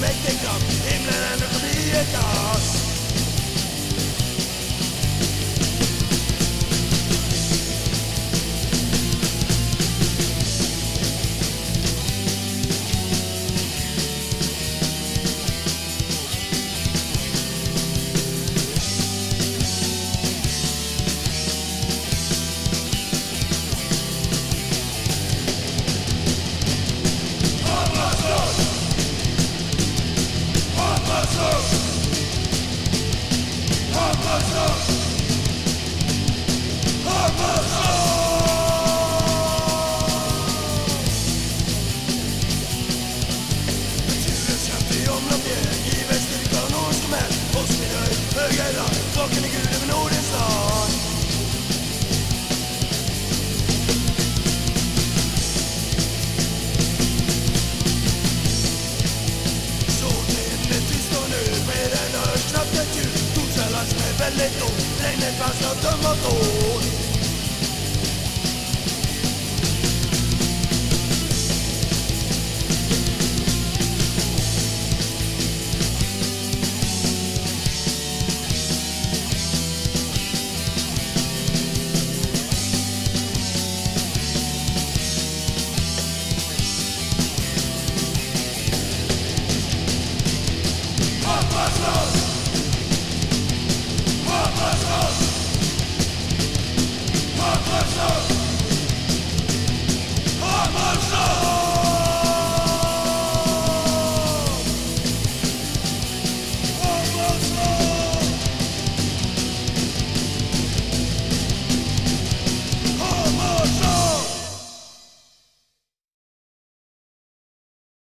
Make Carleto, trae el paso de motor.